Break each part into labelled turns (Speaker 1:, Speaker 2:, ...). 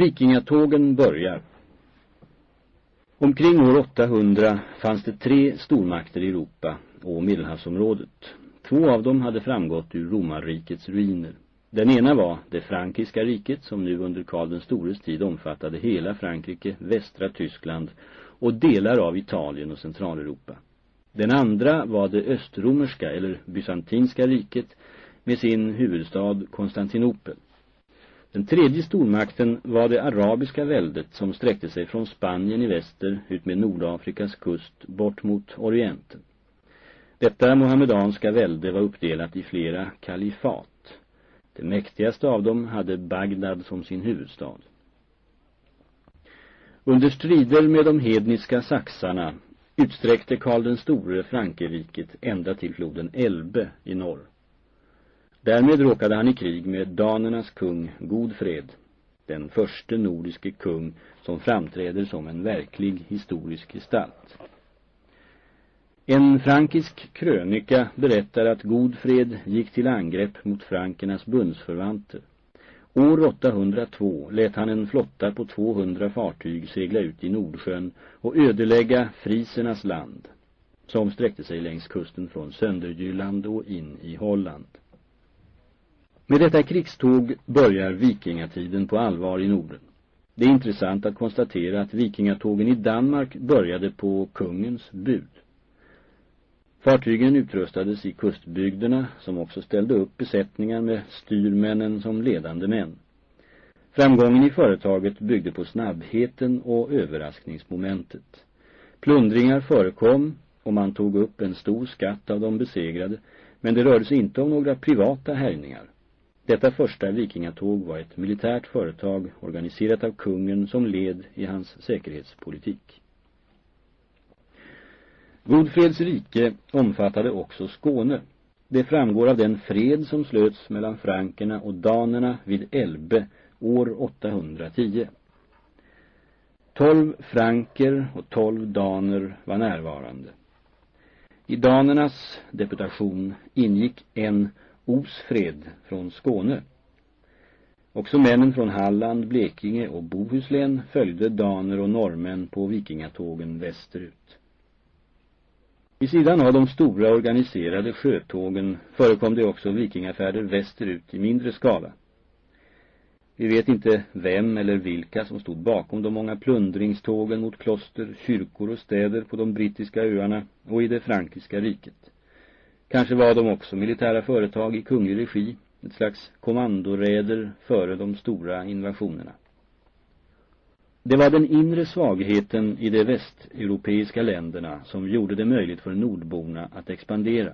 Speaker 1: Vikingatågen börjar. Omkring år 800 fanns det tre stormakter i Europa och Medelhavsområdet. Två av dem hade framgått ur romarrikets ruiner. Den ena var det frankiska riket som nu under Karl den stores tid omfattade hela Frankrike, västra Tyskland och delar av Italien och Centraleuropa. Den andra var det östromerska eller bysantinska riket med sin huvudstad Konstantinopel. Den tredje stormakten var det arabiska väldet som sträckte sig från Spanien i väster ut med Nordafrikas kust bort mot Orienten. Detta mohammedanska välde var uppdelat i flera kalifat. Det mäktigaste av dem hade Bagdad som sin huvudstad. Under strider med de hedniska saxarna utsträckte Karl den store Frankeriket ända till floden Elbe i norr. Därmed råkade han i krig med danernas kung Godfred, den första nordiske kung som framträder som en verklig historisk gestalt. En frankisk krönika berättar att Godfred gick till angrepp mot frankernas bundsförvanter. År 802 lät han en flotta på 200 fartyg segla ut i Nordsjön och ödelägga frisernas land, som sträckte sig längs kusten från Sönderjylland och in i Holland. Med detta krigståg börjar vikingatiden på allvar i Norden. Det är intressant att konstatera att vikingatågen i Danmark började på kungens bud. Fartygen utrustades i kustbygderna som också ställde upp besättningar med styrmännen som ledande män. Framgången i företaget byggde på snabbheten och överraskningsmomentet. Plundringar förekom och man tog upp en stor skatt av de besegrade men det rörde sig inte om några privata härjningar. Detta första vikingatåg var ett militärt företag organiserat av kungen som led i hans säkerhetspolitik. Godfreds rike omfattade också Skåne. Det framgår av den fred som slöts mellan frankerna och danerna vid Elbe år 810. Tolv franker och tolv daner var närvarande. I danernas deputation ingick en Osfred från Skåne. Också männen från Halland, Blekinge och Bohuslän följde daner och norrmän på vikingatågen västerut. Vid sidan av de stora organiserade sjötågen förekom det också vikingafärder västerut i mindre skala. Vi vet inte vem eller vilka som stod bakom de många plundringstågen mot kloster, kyrkor och städer på de brittiska öarna och i det frankiska riket. Kanske var de också militära företag i kunglig regi, ett slags kommandoräder före de stora invasionerna. Det var den inre svagheten i de västeuropeiska länderna som gjorde det möjligt för nordborna att expandera.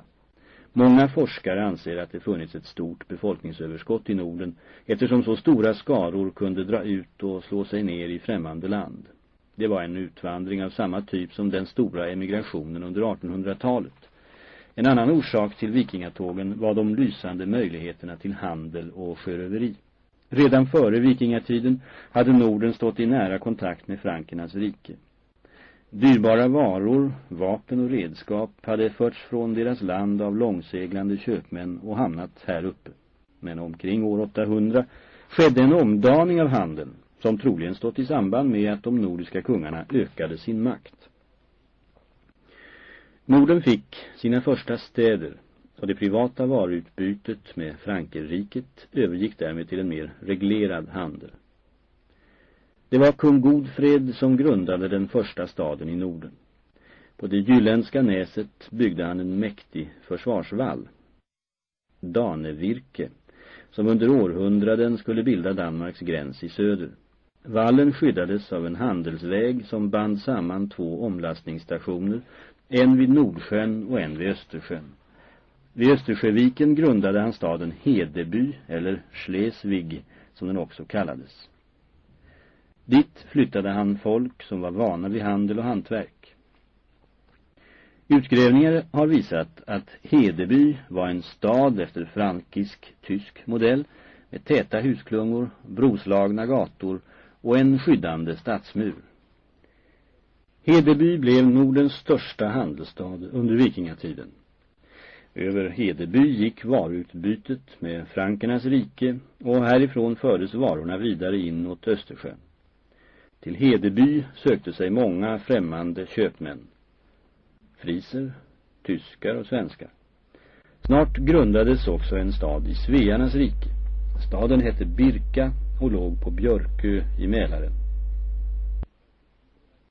Speaker 1: Många forskare anser att det funnits ett stort befolkningsöverskott i Norden eftersom så stora skaror kunde dra ut och slå sig ner i främmande land. Det var en utvandring av samma typ som den stora emigrationen under 1800-talet. En annan orsak till vikingatågen var de lysande möjligheterna till handel och sjöröveri. Redan före vikingatiden hade Norden stått i nära kontakt med frankernas rike. Dyrbara varor, vapen och redskap hade förts från deras land av långseglande köpmän och hamnat här uppe. Men omkring år 800 skedde en omdaning av handeln som troligen stått i samband med att de nordiska kungarna ökade sin makt. Norden fick sina första städer och det privata varuutbytet med Frankerriket övergick därmed till en mer reglerad handel. Det var kung Godfred som grundade den första staden i Norden. På det jylländska näset byggde han en mäktig försvarsvall. Danevirke, som under århundraden skulle bilda Danmarks gräns i söder. Vallen skyddades av en handelsväg som band samman två omlastningsstationer, en vid Nordsjön och en vid Östersjön. Vid Östersjöviken grundade han staden Hedeby, eller Schleswig, som den också kallades. Dit flyttade han folk som var vana vid handel och hantverk. Utgrävningar har visat att Hedeby var en stad efter frankisk-tysk modell med täta husklungor, broslagna gator och en skyddande stadsmur. Hedeby blev Nordens största handelsstad under vikingatiden. Över Hedeby gick varuutbytet med Frankernas rike och härifrån fördes varorna vidare inåt Östersjön. Till Hedeby sökte sig många främmande köpmän. Friser, tyskar och svenskar. Snart grundades också en stad i Svearnas rike. Staden hette Birka och låg på Björkö i Mälaren.